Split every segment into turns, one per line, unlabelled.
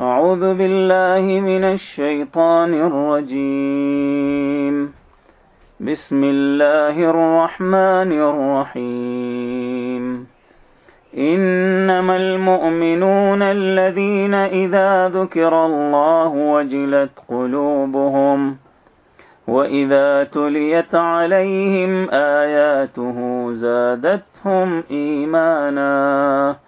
أعوذ بالله من الشيطان الرجيم. بسم الله الرحمن الرحيم. إنما المؤمنون الذين إذا ذكر الله وجلت قلوبهم وإذا تليت عليهم آياته زادتهم إيمانا.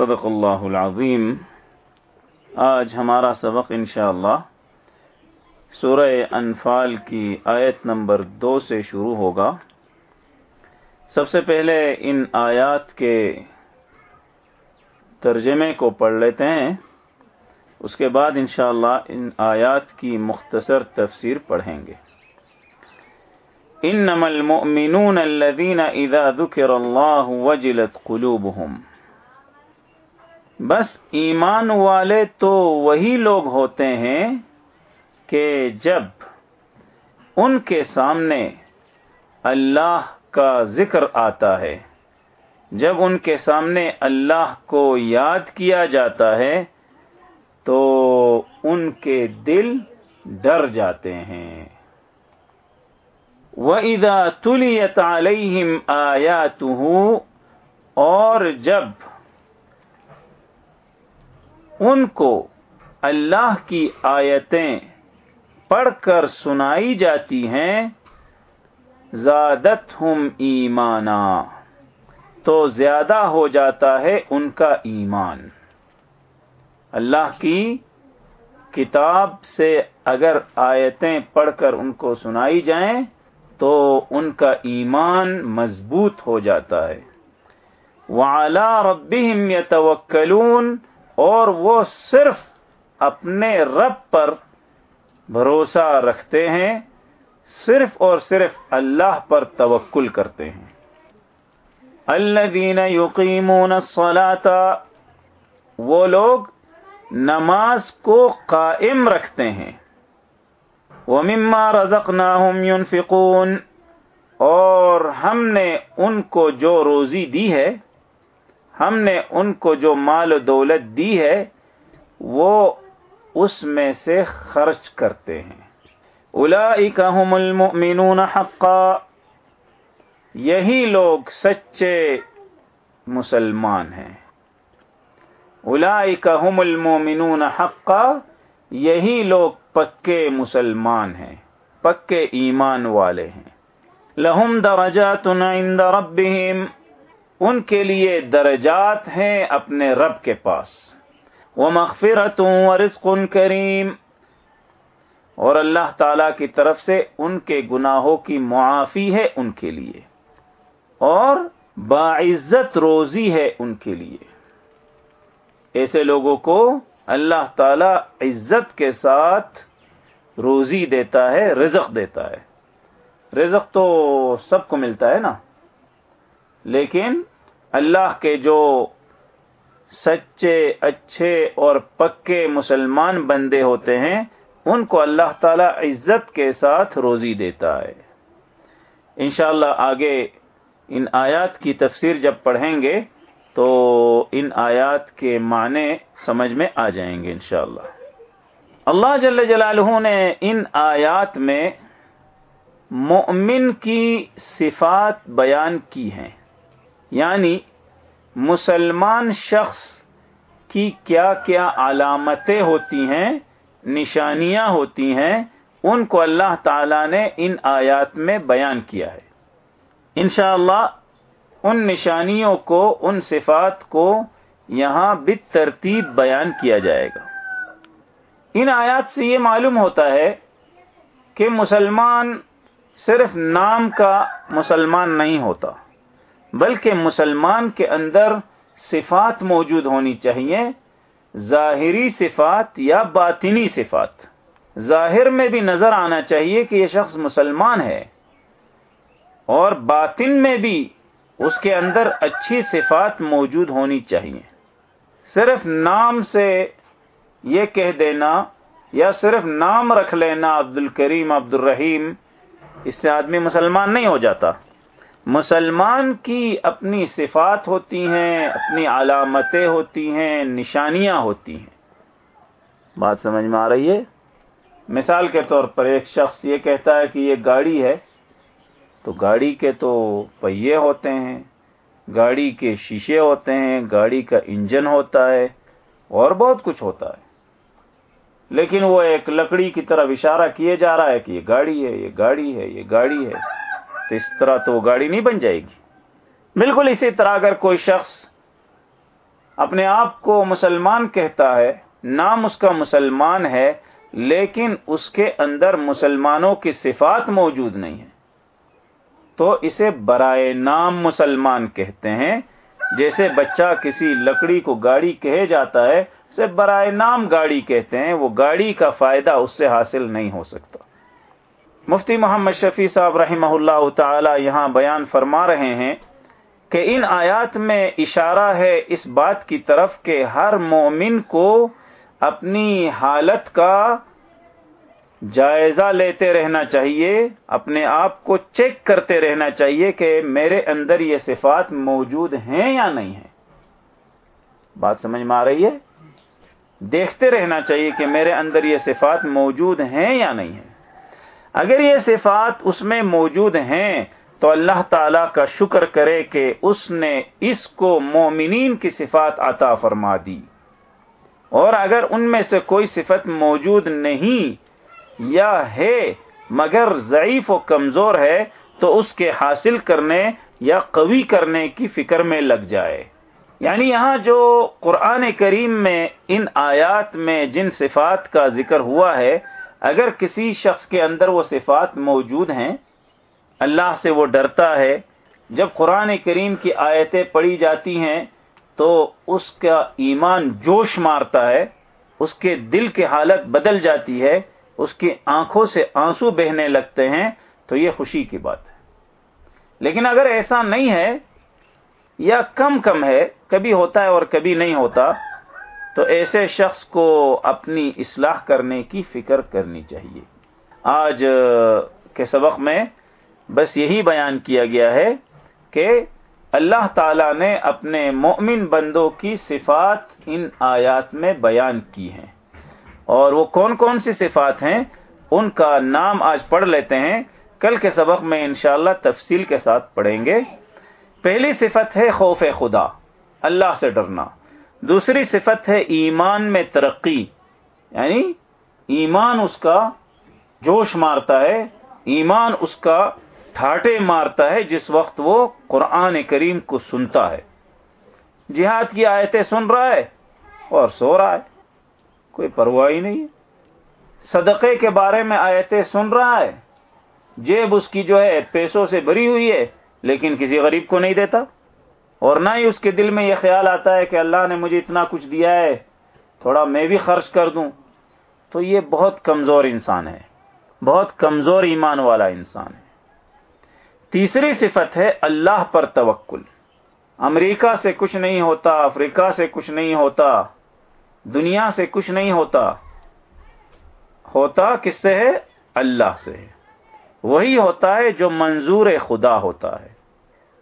صدق اللہ العظیم۔ آج ہمارا سبق انشاءاللہ سورہ انفال کی آیت نمبر دو سے شروع ہوگا۔ سب سے پہلے ان آیات کے ترجمے کو پڑھ لیتے ہیں۔ اس کے بعد انشاءاللہ ان آیات کی مختصر تفسیر پڑھیں گے۔ انما المؤمنون الذين اذا ذكر الله وجلت قلوبهم۔ بس ایمان والے تو وہی لوگ ہوتے ہیں کہ جب ان کے سامنے اللہ کا ذکر آتا ہے، جب ان کے سامنے اللہ کو یاد کیا جاتا ہے، تو ان کے دل ڈر جاتے ہیں۔ وَإِذَا تُلِيَتْ عَلَيْهِمْ آيَاتُهُ، اور جب ان کو اللہ کی آیتیں پڑھ کر سنائی جاتی ہیں زادت ہم ایمانا، تو زیادہ ہو جاتا ہے ان کا ایمان۔ اللہ کی کتاب سے اگر آیتیں پڑھ کر ان کو سنائی جائیں، تو ان کا ایمان مضبوط ہو جاتا ہے۔ وعلی ربهم يتوکلون اور وہ صرف اپنے رب پر بھروسہ رکھتے ہیں، صرف اور صرف اللہ پر توکل کرتے ہیں۔ الذين يقيمون الصلاة وہ لوگ نماز کو قائم رکھتے ہیں۔ ومما رزقناهم ينفقون، اور ہم نے ان کو جو روزی دی ہے ہم نے ان کو جو مال و دولت دی ہے، وہ اس میں سے خرچ کرتے ہیں۔ هم المؤمنون حقا، یہی لوگ سچے مسلمان ہیں۔ هم المؤمنون حقا، یہی لوگ پکے مسلمان ہیں، پکے ایمان والے ہیں۔ لہم درجات عند ربهم ان کے لیے درجات ہیں اپنے رب کے پاس۔ وہ مغفرت رزق کریم اور اللہ تعالی کی طرف سے ان کے گناہوں کی معافی ہے ان کے لیے۔ اور باعزت روزی ہے ان کے لیے۔ ایسے لوگوں کو اللہ تعالی عزت کے ساتھ روزی دیتا ہے، رزق دیتا ہے۔ رزق تو سب کو ملتا ہے نا۔ لیکن اللہ کے جو سچے، اچھے اور پکے مسلمان بندے ہوتے ہیں، ان کو اللہ تعالی عزت کے ساتھ روزی دیتا ہے۔ انشاءاللہ اللہ آگے ان آیات کی تفسیر جب پڑھیں گے، تو ان آیات کے معنی سمجھ میں آ جائیں گے انشاءاللہ۔ اللہ جل جلالہ نے ان آیات میں مؤمن کی صفات بیان کی ہیں۔ یعنی مسلمان شخص کی کیا کیا علامتیں ہوتی ہیں، نشانیاں ہوتی ہیں، ان کو اللہ تعالی نے ان آیات میں بیان کیا ہے۔ انشاءاللہ اللہ ان نشانیوں کو، ان صفات کو یہاں بت ترتیب بیان کیا جائے گا۔ ان آیات سے یہ معلوم ہوتا ہے کہ مسلمان صرف نام کا مسلمان نہیں ہوتا۔ بلکہ مسلمان کے اندر صفات موجود ہونی چاہیے، ظاہری صفات یا باطنی صفات۔ ظاہر میں بھی نظر آنا چاہیے کہ یہ شخص مسلمان ہے، اور باطن میں بھی اس کے اندر اچھی صفات موجود ہونی چاہیے۔ صرف نام سے یہ کہہ دینا یا صرف نام رکھ لینا عبد الکریم عبد الرحیم اس سے آدمی مسلمان نہیں ہو جاتا۔ مسلمان کی اپنی صفات ہوتی ہیں، اپنی علامتیں ہوتی ہیں، نشانیاں ہوتی ہیں۔ بات سمجھ میں آ رہی ہے؟ مثال کے طور پر ایک شخص یہ کہتا ہے کہ یہ گاڑی ہے، تو گاڑی کے تو پہیے ہوتے ہیں، گاڑی کے شیشے ہوتے ہیں، گاڑی کا انجن ہوتا ہے، اور بہت کچھ ہوتا ہے۔ لیکن وہ ایک لکڑی کی طرف اشارہ کیے جا رہا ہے کہ یہ گاڑی ہے، یہ گاڑی ہے، یہ گاڑی ہے۔ تو اس طرح تو وہ گاڑی نہیں بن جائے گی۔ بالکل اسی طرح اگر کوئی شخص اپنے آپ کو مسلمان کہتا ہے، نام اس کا مسلمان ہے، لیکن اس کے اندر مسلمانوں کی صفات موجود نہیں ہے تو اسے برائے نام مسلمان کہتے ہیں۔ جیسے بچہ کسی لکڑی کو گاڑی کہے جاتا ہے، اسے برائے نام گاڑی کہتے ہیں۔ وہ گاڑی کا فائدہ اس سے حاصل نہیں ہو سکتا۔ مفتی محمد شفیع صاحب رحمہ اللہ تعالی یہاں بیان فرما رہے ہیں کہ ان آیات میں اشارہ ہے اس بات کی طرف کہ ہر مومن کو اپنی حالت کا جائزہ لیتے رہنا چاہیے، اپنے آپ کو چیک کرتے رہنا چاہیے کہ میرے اندر یہ صفات موجود ہیں یا نہیں ہیں۔ بات سمجھ میں آ رہی ہے؟ دیکھتے رہنا چاہیے کہ میرے اندر یہ صفات موجود ہیں یا نہیں ہیں۔ اگر یہ صفات اس میں موجود ہیں، تو اللہ تعالی کا شکر کرے کہ اس نے اس کو مومنین کی صفات عطا فرما دی۔ اور اگر ان میں سے کوئی صفت موجود نہیں یا ہے، مگر ضعیف و کمزور ہے، تو اس کے حاصل کرنے یا قوی کرنے کی فکر میں لگ جائے۔ یعنی یہاں جو قرآن کریم میں ان آیات میں جن صفات کا ذکر ہوا ہے اگر کسی شخص کے اندر وہ صفات موجود ہیں، اللہ سے وہ ڈرتا ہے، جب قرآن کریم کی آیتیں پڑھی جاتی ہیں، تو اس کا ایمان جوش مارتا ہے، اس کے دل کی حالت بدل جاتی ہے، اس کی آنکھوں سے آنسو بہنے لگتے ہیں، تو یہ خوشی کی بات ہے۔ لیکن اگر ایسا نہیں ہے یا کم کم ہے، کبھی ہوتا ہے اور کبھی نہیں ہوتا تو ایسے شخص کو اپنی اصلاح کرنے کی فکر کرنی چاہیے۔ آج کے سبق میں بس یہی بیان کیا گیا ہے کہ اللہ تعالی نے اپنے مومن بندوں کی صفات ان آیات میں بیان کی ہیں۔ اور وہ کون کون سی صفات ہیں ان کا نام آج پڑھ لیتے ہیں۔ کل کے سبق میں انشاءاللہ تفصیل کے ساتھ پڑھیں گے۔ پہلی صفت ہے خوف خدا، اللہ سے ڈرنا۔ دوسری صفت ہے ایمان میں ترقی یعنی ایمان اس کا جوش مارتا ہے، ایمان اس کا ٹھاٹے مارتا ہے جس وقت وہ قرآن کریم کو سنتا ہے۔ جہاد کی آیتیں سن رہا ہے اور سو رہا ہے، کوئی پرواہ ہی نہیں صدقے کے بارے میں آیتیں سن رہا ہے۔ جیب اس کی جو ہے پیسوں سے بری ہوئی ہے، لیکن کسی غریب کو نہیں دیتا۔ اور نہ ہی اس کے دل میں یہ خیال آتا ہے کہ اللہ نے مجھے اتنا کچھ دیا ہے، تھوڑا میں بھی خرچ کر دوں۔ تو یہ بہت کمزور انسان ہے، بہت کمزور ایمان والا انسان ہے۔ تیسری صفت ہے اللہ پر توکل۔ امریکہ سے کچھ نہیں ہوتا، افریقہ سے کچھ نہیں ہوتا، دنیا سے کچھ نہیں ہوتا۔ ہوتا کس سے ہے؟ اللہ سے۔ وہی ہوتا ہے جو منظور خدا ہوتا ہے۔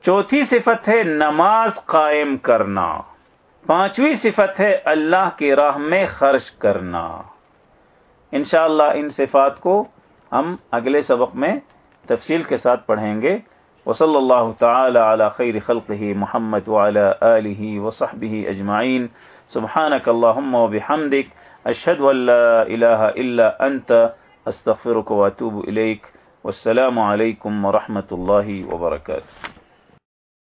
چوتھی صفت ہے نماز قائم کرنا۔ پانچویں صفت ہے اللہ کی راہ میں خرچ کرنا۔ انشاءاللہ ان صفات کو ہم اگلے سبق میں تفصیل کے ساتھ پڑھیں گے۔ وصلی اللہ تعالی علی خیر خلقه محمد وعلى آلہ وصحبہ اجمعین۔ سبحانك اللهم وبحمدك اشهد ان لا اله الا انت استغفرك واتوب اليك والسلام علیکم ورحمۃ اللہ وبرکاتہ۔